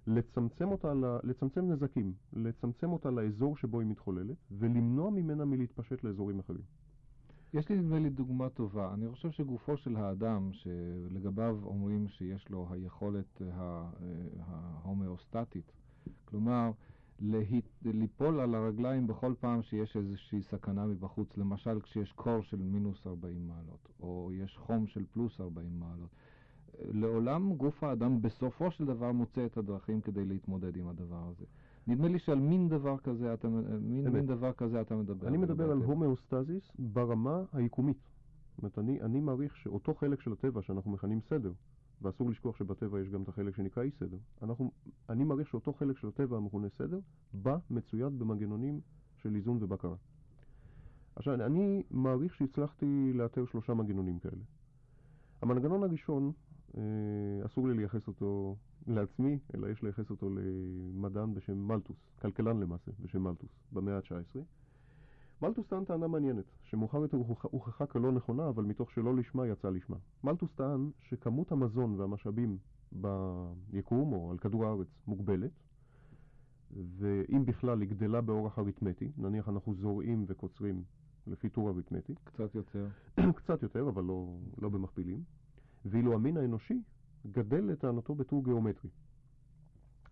לצמצם, אותה, לצמצם נזקים, לצמצם אותה לאזור שבו היא מתחוללת, ולמנוע ממנה מלהתפשט לאזורים אחרים. יש לי נדמה לי דוגמה טובה. אני חושב שגופו של האדם, שלגביו אומרים שיש לו היכולת ההומאוסטטית, כלומר, ליפול על הרגליים בכל פעם שיש איזושהי סכנה מבחוץ, למשל כשיש קור של מינוס 40 מעלות, או יש חום של פלוס 40 מעלות. לעולם גוף האדם בסופו של דבר מוצא את הדרכים כדי להתמודד עם הדבר הזה. נדמה לי שעל מין דבר כזה אתה, מין, מין דבר כזה אתה מדבר. אני מדבר על הומאוסטזיס ברמה היקומית. זאת אומרת, אני, אני מעריך שאותו חלק של הטבע שאנחנו מכנים סדר, ואסור לשכוח שבטבע יש גם את החלק שנקרא אי סדר, אנחנו, אני מעריך שאותו חלק של הטבע המכונה סדר, בא מצויד במנגנונים של איזון ובקרה. עכשיו, אני מעריך שהצלחתי לאתר שלושה מנגנונים כאלה. המנגנון הראשון, אה, אסור לי לייחס אותו לעצמי, אלא יש לייחס אותו למדען בשם מלטוס, כלכלן למעשה, בשם מלטוס, במאה ה-19. מלטוס טען טענה מעניינת, שמאוחר יותר הוכחה כלא נכונה, אבל מתוך שלא לשמה יצא לשמה. מלטוס טען שכמות המזון והמשאבים ביקום או על כדור הארץ מוגבלת, ואם בכלל היא גדלה באורח אריתמטי, נניח אנחנו זורעים וקוצרים לפי טור אריתמטי. קצת יותר. קצת יותר, אבל לא, לא במכפילים. ואילו המין האנושי גדל לטענתו בטור גיאומטרי.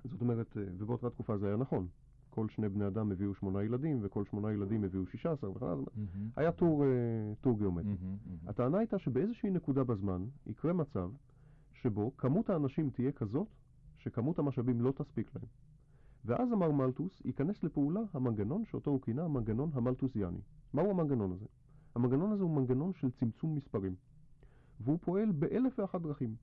זאת אומרת, ובאותה תקופה זה היה נכון. כל שני בני אדם הביאו שמונה ילדים, וכל שמונה ילדים הביאו שישה עשר וכן הלאה. Mm-hmm. היה טור, טור גיאומטרי. Mm-hmm, mm-hmm. הטענה הייתה שבאיזושהי נקודה בזמן יקרה מצב שבו כמות האנשים תהיה כזאת שכמות המשאבים לא תספיק להם. ואז אמר מלטוס, ייכנס לפעולה המנגנון שאותו הוא כינה המנגנון המלטוסיאני. מהו המנגנון הזה? המנגנון הזה הוא מנגנון של צמצום מספרים, והוא פועל באלף ואחת דרכים.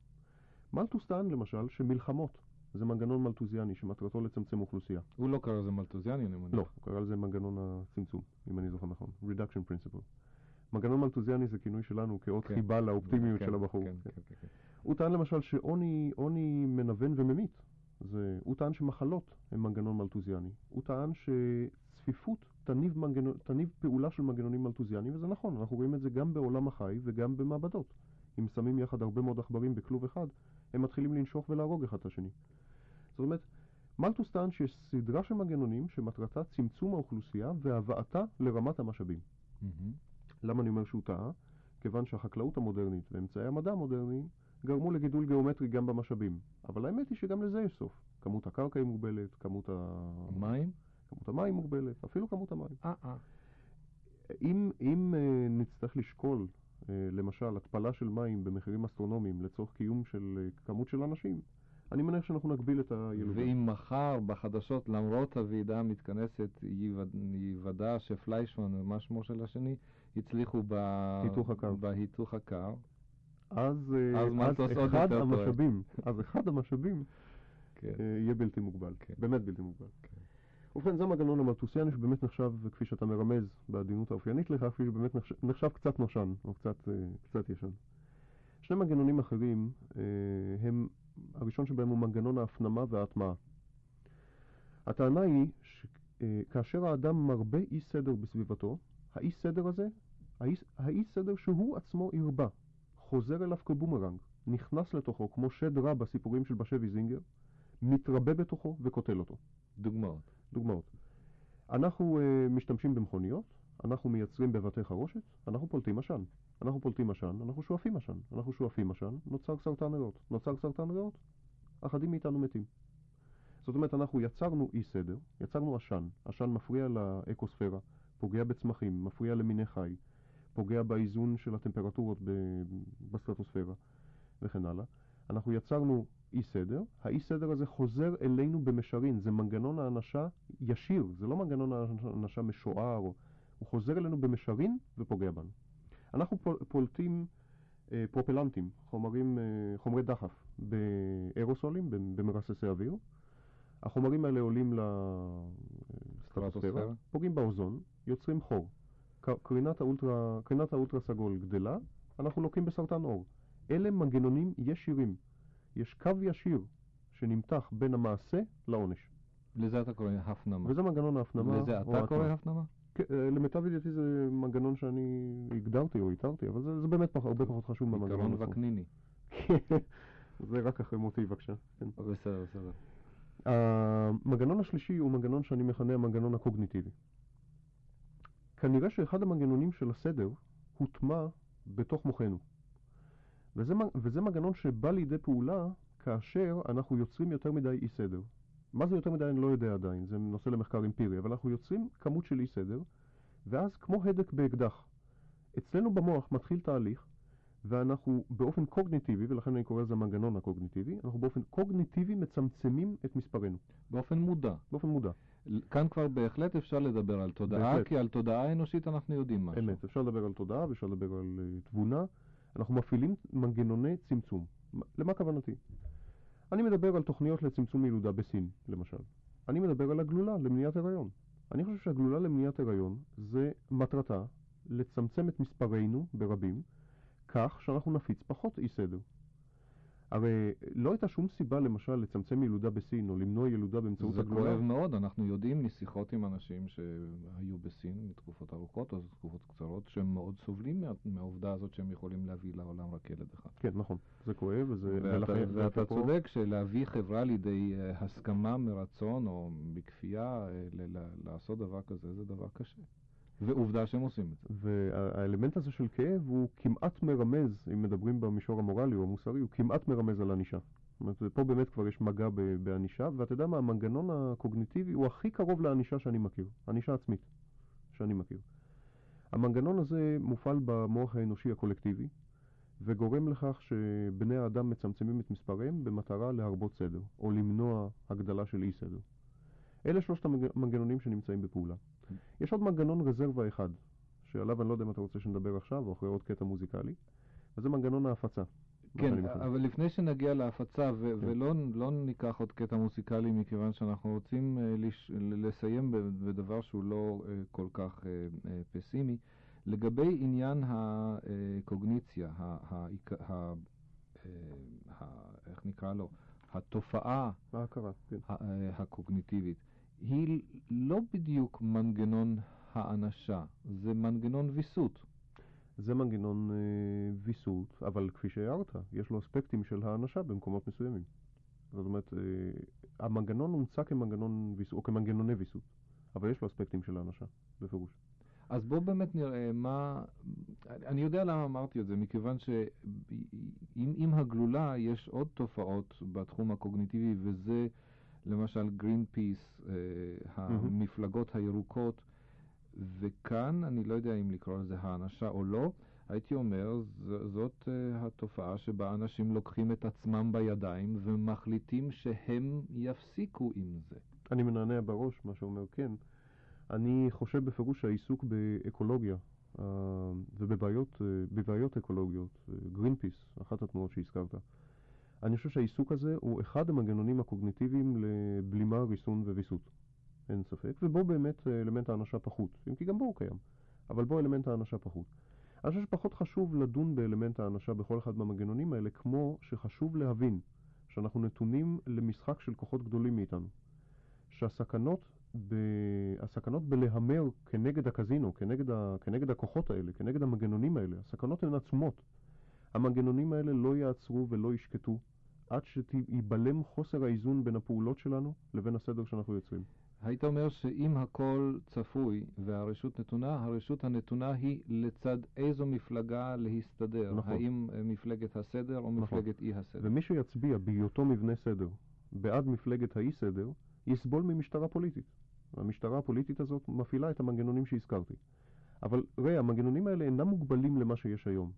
מלטוס טען למשל שמלחמות זה מנגנון מלטוזיאני שמטרתו לצמצם אוכלוסייה. הוא לא קרא לזה מלטוזיאני, אני מניח. לא, הוא קרא לזה מנגנון הצמצום, אם אני זוכר נכון. reduction principle. מנגנון מלטוזיאני זה כינוי שלנו כאות כן. חיבה לאופטימיות כן, של הבחור. כן, כן. כן, כן. הוא טען למשל שעוני מנוון וממית. זה, הוא טען שמחלות הם מנגנון מלטוזיאני. הוא טען שצפיפות תניב, מנגנון, תניב פעולה של מנגנונים מלטוזיאניים, וזה נכון, אנחנו רואים את זה גם בעולם החי וגם במעבדות. אם שמים יחד הרבה מאוד עכברים בכלוב אחד, הם מתחילים לנשוך ולהרוג אחד את השני. זאת אומרת, מלטוס טען שיש סדרה של מנגנונים שמטרתה צמצום האוכלוסייה והבאתה לרמת המשאבים. Mm-hmm. למה אני אומר שהוא טעה? כיוון שהחקלאות המודרנית ואמצעי המדע המודרניים גרמו לגידול גיאומטרי גם במשאבים. אבל האמת היא שגם לזה יש סוף. כמות הקרקע היא מוגבלת, כמות המים? כמות המים מוגבלת, אפילו כמות המים. אה, אה. אם, אם uh, נצטרך לשקול, uh, למשל, התפלה של מים במחירים אסטרונומיים לצורך קיום של uh, כמות של אנשים, אני מניח שאנחנו נגביל את הילודה. ואם מחר בחדשות, למרות הוועידה המתכנסת, ייוודע שפליישמן, ומה שמו של השני, הצליחו בהיתוך הקר. בהיתוך הקר. אז, אה, אז, אז אחד המשאבים, אז אחד המשאבים כן. אה, יהיה בלתי מוגבל, כן. באמת בלתי מוגבל. כן. ובכן, זה המנגנון המלטוסיאני שבאמת נחשב, כפי שאתה מרמז בעדינות האופיינית לך, כפי שבאמת נחשב, נחשב קצת נושן, או קצת, אה, קצת ישן. שני מנגנונים אחרים הם הראשון שבהם הוא מנגנון ההפנמה וההטמעה. הטענה היא שכאשר האדם מרבה אי סדר בסביבתו, האי סדר הזה, האי, האי סדר שהוא עצמו הרבה, חוזר אליו כבומרנג, נכנס לתוכו כמו שד רע בסיפורים של בשבי זינגר, מתרבה בתוכו וקוטל אותו. דוגמאות. דוגמאות. אנחנו uh, משתמשים במכוניות, אנחנו מייצרים בבתי חרושת, אנחנו פולטים עשן. אנחנו פולטים עשן, אנחנו שואפים עשן. אנחנו שואפים עשן, נוצר סרטן ריאות. נוצר סרטן ריאות, אחדים מאיתנו מתים. זאת אומרת, אנחנו יצרנו אי סדר, יצרנו עשן. עשן מפריע לאקוספירה, פוגע בצמחים, מפריע למיני חי, פוגע באיזון של הטמפרטורות בסטרטוספירה וכן הלאה. אנחנו יצרנו אי סדר, האי סדר הזה חוזר אלינו במישרין, זה מנגנון האנשה ישיר, זה לא מנגנון האנשה משוער הוא חוזר אלינו במישרין ופוגע בנו. אנחנו פולטים אה, פרופלנטים, חומרים, אה, חומרי דחף, באירוסולים, במרססי אוויר. החומרים האלה עולים לסטרטוספירה, פוגעים באוזון, יוצרים חור. קרינת האולטרה, קרינת האולטרה סגול גדלה, אנחנו לוקים בסרטן עור. אלה מנגנונים ישירים. יש קו ישיר שנמתח בין המעשה לעונש. לזה אתה קורא הפנמה. וזה מנגנון ההפנמה. לזה אתה קורא הפנמה? כן, אה, למיטב ידיעתי זה מנגנון שאני הגדרתי או איתרתי, אבל זה, זה באמת פח, הרבה פחות חשוב מהמנגנון. עיקרון וקניני. זה רק אחרי מותי בבקשה. כן. בסדר, בסדר. המנגנון השלישי הוא מנגנון שאני מכנה המנגנון הקוגניטיבי. כנראה שאחד המנגנונים של הסדר הוטמע בתוך מוחנו. וזה, וזה מנגנון שבא לידי פעולה כאשר אנחנו יוצרים יותר מדי אי סדר. מה זה יותר מדי אני לא יודע עדיין, זה נושא למחקר אמפירי, אבל אנחנו יוצרים כמות של אי סדר, ואז כמו הדק באקדח, אצלנו במוח מתחיל תהליך, ואנחנו באופן קוגניטיבי, ולכן אני קורא לזה המנגנון הקוגניטיבי, אנחנו באופן קוגניטיבי מצמצמים את מספרנו. באופן מודע. באופן מודע. כאן כבר בהחלט אפשר לדבר על תודעה, בהחלט. כי על תודעה אנושית אנחנו יודעים משהו. אמת, אפשר לדבר על תודעה ואפשר לדבר על uh, תבונה. אנחנו מפעילים מנגנוני צמצום. למה כוונתי? אני מדבר על תוכניות לצמצום ילודה בסין, למשל. אני מדבר על הגלולה למניעת הריון. אני חושב שהגלולה למניעת הריון זה מטרתה לצמצם את מספרינו ברבים, כך שאנחנו נפיץ פחות אי סדר. הרי לא הייתה שום סיבה למשל לצמצם ילודה בסין או למנוע ילודה באמצעות הגלולה. זה כואב מאוד, אנחנו יודעים משיחות עם אנשים שהיו בסין מתקופות ארוכות או תקופות קצרות, שהם מאוד סובלים מה, מהעובדה הזאת שהם יכולים להביא לעולם רק ילד אחד. כן, נכון, זה כואב וזה... ואתה, ואתה. צודק שלהביא חברה לידי uh, הסכמה מרצון או בכפייה uh, לעשות דבר כזה זה דבר קשה. ועובדה שהם עושים את זה. והאלמנט הזה של כאב הוא כמעט מרמז, אם מדברים במישור המורלי או המוסרי, הוא כמעט מרמז על ענישה. זאת אומרת, פה באמת כבר יש מגע בענישה, ואתה יודע מה, המנגנון הקוגניטיבי הוא הכי קרוב לענישה שאני מכיר, ענישה עצמית שאני מכיר. המנגנון הזה מופעל במוח האנושי הקולקטיבי, וגורם לכך שבני האדם מצמצמים את מספריהם במטרה להרבות סדר, או למנוע הגדלה של אי סדר. אלה שלושת המנגנונים שנמצאים בפעולה. יש עוד מנגנון רזרבה אחד, שעליו אני לא יודע אם אתה רוצה שנדבר עכשיו או אחרי עוד קטע מוזיקלי, וזה מנגנון ההפצה. כן, אבל לפני שנגיע להפצה, ו- כן. ולא לא ניקח עוד קטע מוזיקלי, מכיוון שאנחנו רוצים uh, לש- לסיים בדבר שהוא לא uh, כל כך uh, uh, פסימי, לגבי עניין הקוגניציה, ה- ה- ה- איך נקרא לו? התופעה ההכרה, כן. הקוגניטיבית. היא לא בדיוק מנגנון האנשה, זה מנגנון ויסות. זה מנגנון אה, ויסות, אבל כפי שהערת, יש לו אספקטים של האנשה במקומות מסוימים. זאת אומרת, אה, המנגנון הומצא כמנגנון ויסות, או כמנגנוני ויסות, אבל יש לו אספקטים של האנשה, בפירוש. אז בואו באמת נראה מה... אני יודע למה אמרתי את זה, מכיוון שעם הגלולה יש עוד תופעות בתחום הקוגניטיבי, וזה... למשל גרין פיס, אה, המפלגות הירוקות, וכאן אני לא יודע אם לקרוא לזה האנשה או לא, הייתי אומר, ז- זאת uh, התופעה שבה אנשים לוקחים את עצמם בידיים ומחליטים שהם יפסיקו עם זה. אני מנענע בראש מה שאומר כן. אני חושב בפירוש שהעיסוק באקולוגיה uh, ובבעיות uh, אקולוגיות, גרין פיס, אחת התנועות שהזכרת, אני חושב שהעיסוק הזה הוא אחד המנגנונים הקוגניטיביים לבלימה, ריסון וויסות. אין ספק, ובו באמת אלמנט האנשה פחות, אם כי גם בו הוא קיים, אבל בו אלמנט האנשה פחות. אני חושב שפחות חשוב לדון באלמנט האנשה בכל אחד מהמנגנונים האלה, כמו שחשוב להבין שאנחנו נתונים למשחק של כוחות גדולים מאיתנו. שהסכנות ב... הסכנות בלהמר כנגד הקזינו, כנגד, ה... כנגד הכוחות האלה, כנגד המנגנונים האלה, הסכנות הן עצומות. המנגנונים האלה לא יעצרו ולא ישקטו עד שיבלם חוסר האיזון בין הפעולות שלנו לבין הסדר שאנחנו יוצרים. היית אומר שאם הכל צפוי והרשות נתונה, הרשות הנתונה היא לצד איזו מפלגה להסתדר. נכון. האם מפלגת הסדר או נכון. מפלגת אי הסדר. ומי שיצביע בהיותו מבנה סדר בעד מפלגת האי סדר, יסבול ממשטרה פוליטית. המשטרה הפוליטית הזאת מפעילה את המנגנונים שהזכרתי. אבל ראה, המנגנונים האלה אינם מוגבלים למה שיש היום.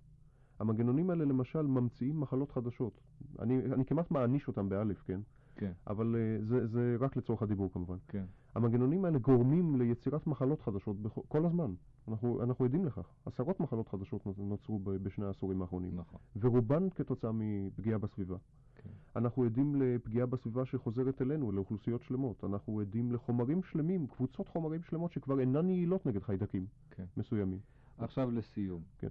המנגנונים האלה למשל ממציאים מחלות חדשות. אני, אני כמעט מעניש אותם באלף, כן? כן. אבל uh, זה, זה רק לצורך הדיבור כמובן. כן. המנגנונים האלה גורמים ליצירת מחלות חדשות בכ... כל הזמן. אנחנו, אנחנו עדים לכך. עשרות מחלות חדשות נוצרו ב- בשני העשורים האחרונים, נכון. ורובן כתוצאה מפגיעה בסביבה. כן. אנחנו עדים לפגיעה בסביבה שחוזרת אלינו, לאוכלוסיות שלמות. אנחנו עדים לחומרים שלמים, קבוצות חומרים שלמות שכבר אינן יעילות נגד חיידקים כן. מסוימים. עכשיו לסיום. כן.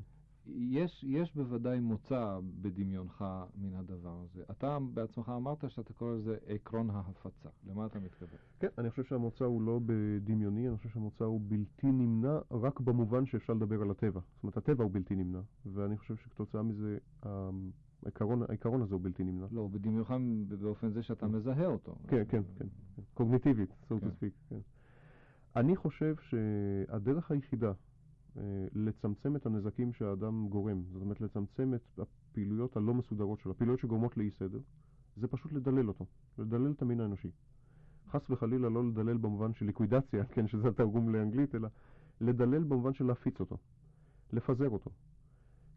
יש, יש בוודאי מוצא בדמיונך מן הדבר הזה. אתה בעצמך אמרת שאתה קורא לזה עקרון ההפצה. למה אתה מתכוון? כן, אני חושב שהמוצא הוא לא בדמיוני, אני חושב שהמוצא הוא בלתי נמנע רק במובן שאפשר לדבר על הטבע. זאת אומרת, הטבע הוא בלתי נמנע, ואני חושב שכתוצאה מזה העיקרון, העיקרון הזה הוא בלתי נמנע. לא, בדמיונך באופן זה שאתה מזהה אותו. כן, כן, כן. קוגניטיבית, so כן. to speak. כן. אני חושב שהדרך היחידה לצמצם את הנזקים שהאדם גורם, זאת אומרת לצמצם את הפעילויות הלא מסודרות שלו, הפעילויות שגורמות לאי סדר, זה פשוט לדלל אותו, לדלל את המין האנושי. חס וחלילה לא לדלל במובן של ליקווידציה, כן, שזה התרגום לאנגלית, אלא לדלל במובן של להפיץ אותו, לפזר אותו.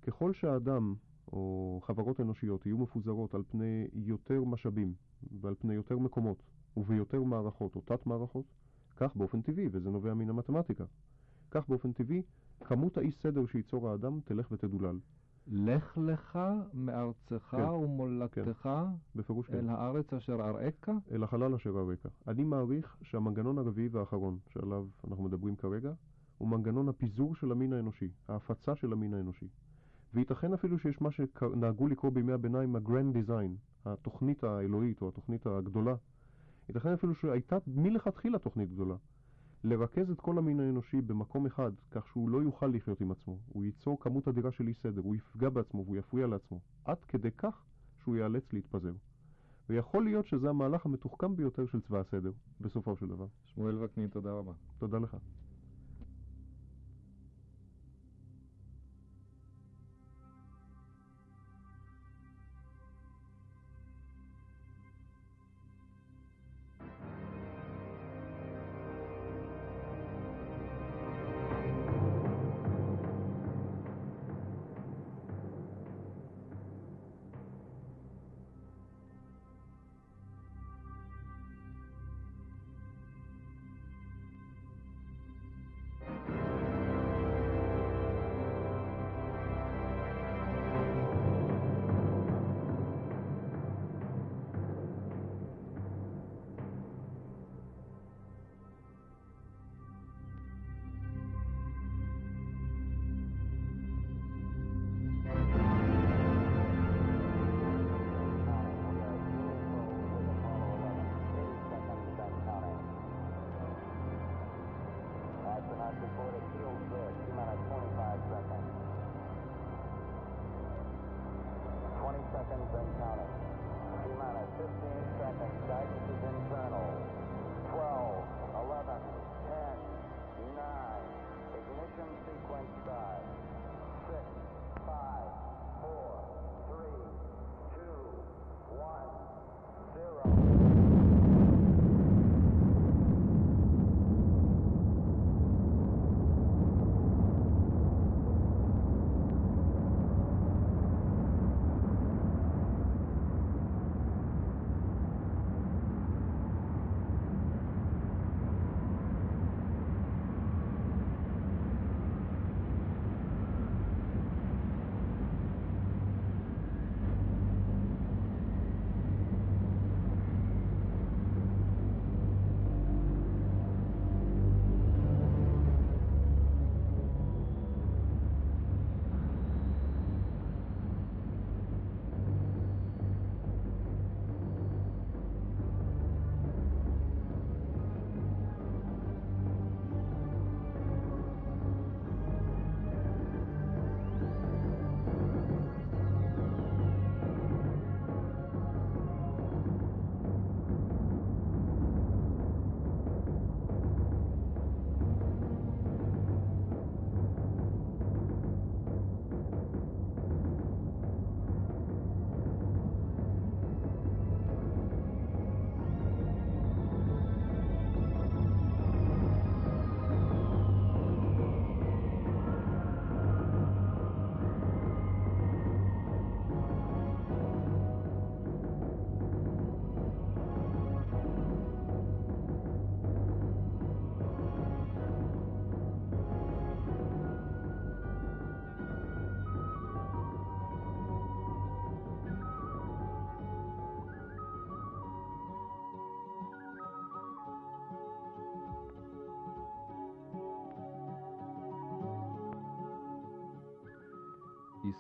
ככל שהאדם או חברות אנושיות יהיו מפוזרות על פני יותר משאבים ועל פני יותר מקומות וביותר מערכות או תת-מערכות, כך באופן טבעי, וזה נובע מן המתמטיקה, כך באופן טבעי כמות האי סדר שייצור האדם תלך ותדולל. לך לך מארצך כן. ומולדתך בפירוש כן. אל הארץ אשר אראך? אל החלל אשר הרקע. אני מעריך שהמנגנון הרביעי והאחרון שעליו אנחנו מדברים כרגע הוא מנגנון הפיזור של המין האנושי, ההפצה של המין האנושי. וייתכן אפילו שיש מה שנהגו לקרוא בימי הביניים ה-Grand Design, התוכנית האלוהית או התוכנית הגדולה. ייתכן אפילו שהייתה מלכתחילה תוכנית גדולה. לרכז את כל המין האנושי במקום אחד, כך שהוא לא יוכל לחיות עם עצמו. הוא ייצור כמות אדירה של אי סדר, הוא יפגע בעצמו והוא יפריע לעצמו. עד כדי כך שהוא ייאלץ להתפזר. ויכול להיות שזה המהלך המתוחכם ביותר של צבא הסדר, בסופו של דבר. שמואל וקנין, תודה רבה. תודה לך.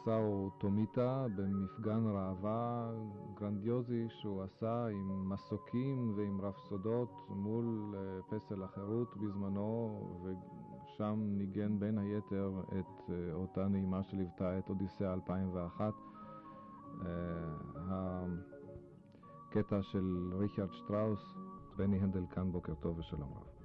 איסאו טומיטה במפגן ראווה גרנדיוזי שהוא עשה עם מסוקים ועם רפסודות מול אה, פסל החירות בזמנו, ושם ניגן בין היתר את אה, אותה נעימה שליוותה את אודיסאה 2001. הקטע של ריצ'רד שטראוס, בני הנדל כאן, בוקר טוב ושלום רב.